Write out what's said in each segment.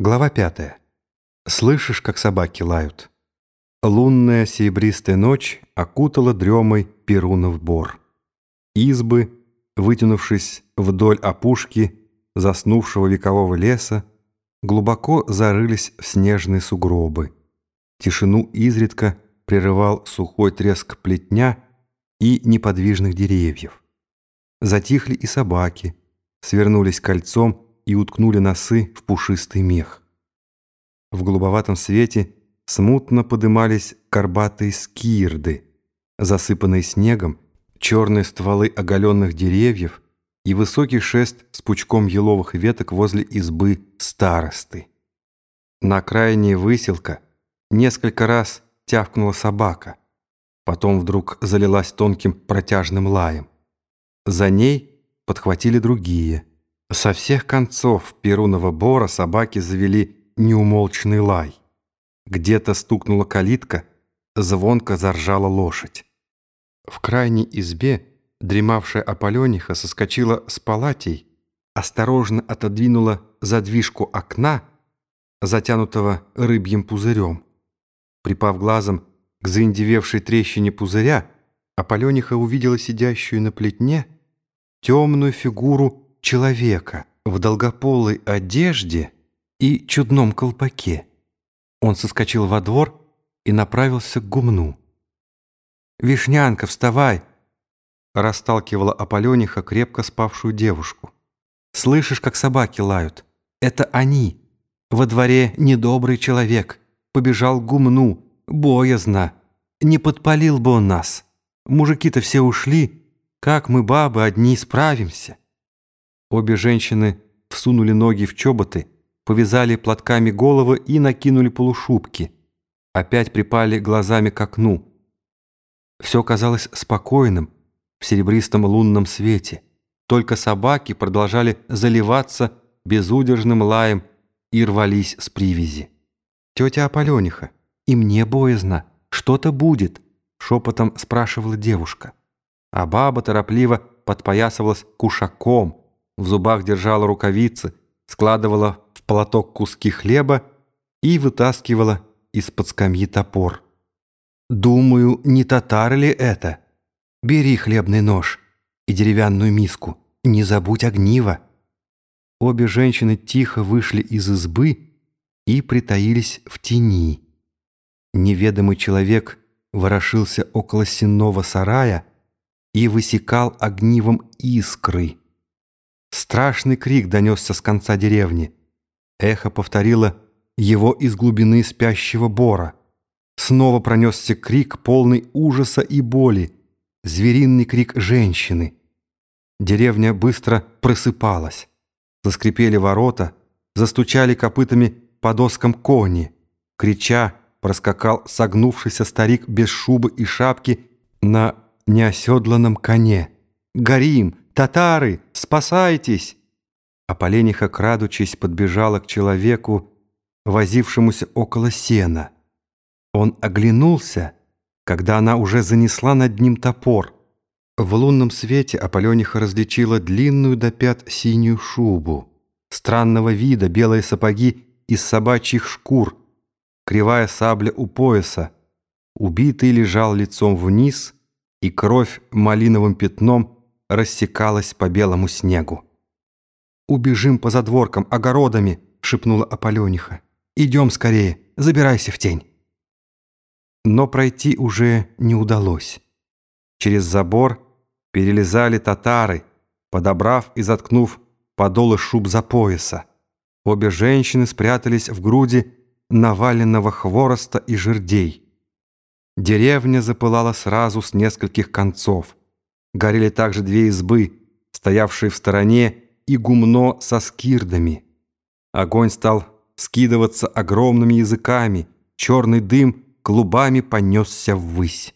Глава пятая. Слышишь, как собаки лают? Лунная серебристая ночь окутала дремой Перунов бор. Избы, вытянувшись вдоль опушки заснувшего векового леса, глубоко зарылись в снежные сугробы. Тишину изредка прерывал сухой треск плетня и неподвижных деревьев. Затихли и собаки, свернулись кольцом и уткнули носы в пушистый мех. В голубоватом свете смутно подымались горбатые скирды, засыпанные снегом, черные стволы оголенных деревьев и высокий шест с пучком еловых веток возле избы старосты. На окраине выселка несколько раз тявкнула собака, потом вдруг залилась тонким протяжным лаем. За ней подхватили другие – со всех концов Перунова бора собаки завели неумолчный лай. Где-то стукнула калитка, звонко заржала лошадь. В крайней избе дремавшая Аполёниха соскочила с палатей, осторожно отодвинула задвижку окна, затянутого рыбьим пузырем. Припав глазом к заиндевевшей трещине пузыря, Аполёниха увидела сидящую на плетне темную фигуру человека в долгополой одежде и чудном колпаке. Он соскочил во двор и направился к гумну. «Вишнянка, вставай!» расталкивала Аполёниха крепко спавшую девушку. «Слышишь, как собаки лают? Это они! Во дворе недобрый человек, побежал к гумну, боязно. Не подпалил бы он нас. Мужики-то все ушли, как мы, бабы, одни справимся?» Обе женщины всунули ноги в чоботы, повязали платками головы и накинули полушубки. Опять припали глазами к окну. Все казалось спокойным в серебристом лунном свете. Только собаки продолжали заливаться безудержным лаем и рвались с привязи. «Тетя Аполёниха, и мне боязно, что-то будет», шепотом спрашивала девушка. А баба торопливо подпоясывалась кушаком – в зубах держала рукавицы, складывала в платок куски хлеба и вытаскивала из-под скамьи топор. «Думаю, не татар ли это? Бери хлебный нож и деревянную миску, не забудь огниво». Обе женщины тихо вышли из избы и притаились в тени. Неведомый человек ворошился около сенного сарая и высекал огнивом искры. Страшный крик донесся с конца деревни. Эхо повторило его из глубины спящего бора. Снова пронесся крик, полный ужаса и боли, звериный крик женщины. Деревня быстро просыпалась. Заскрипели ворота, застучали копытами по доскам кони. Крича, проскакал согнувшийся старик без шубы и шапки на неоседланном коне. «Горим! Татары! Спасайтесь!» А Полениха, крадучись, подбежала к человеку, возившемуся около сена. Он оглянулся, когда она уже занесла над ним топор. В лунном свете Аполёниха различила длинную до пят синюю шубу, странного вида белые сапоги из собачьих шкур, кривая сабля у пояса. Убитый лежал лицом вниз, и кровь малиновым пятном рассекалась по белому снегу. «Убежим по задворкам, огородами!» — шепнула Аполёниха. «Идем скорее, забирайся в тень!» Но пройти уже не удалось. Через забор перелезали татары, подобрав и заткнув подолы шуб за пояса. Обе женщины спрятались в груди наваленного хвороста и жердей. Деревня запылала сразу с нескольких концов. Горели также две избы, стоявшие в стороне, и гумно со скирдами. Огонь стал скидываться огромными языками, черный дым клубами понесся ввысь.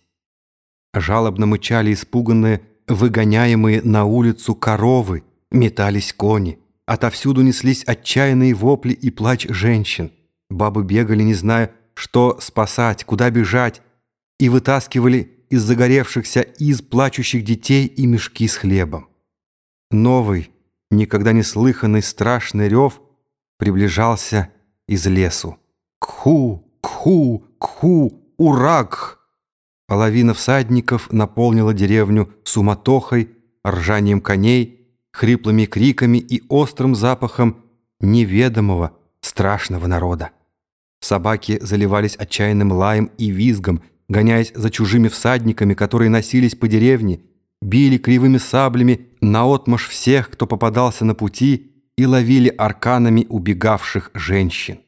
Жалобно мычали испуганные, выгоняемые на улицу коровы, метались кони. Отовсюду неслись отчаянные вопли и плач женщин. Бабы бегали, не зная, что спасать, куда бежать, и вытаскивали из загоревшихся из плачущих детей и мешки с хлебом. Новый, никогда не слыханный страшный рев приближался из лесу. Кху, кху, кху, урак! Половина всадников наполнила деревню суматохой, ржанием коней, хриплыми криками и острым запахом неведомого, страшного народа. Собаки заливались отчаянным лаем и визгом, гоняясь за чужими всадниками, которые носились по деревне, били кривыми саблями наотмашь всех, кто попадался на пути, и ловили арканами убегавших женщин.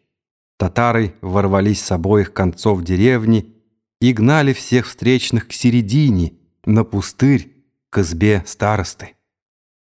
Татары ворвались с обоих концов деревни и гнали всех встречных к середине, на пустырь, к избе старосты.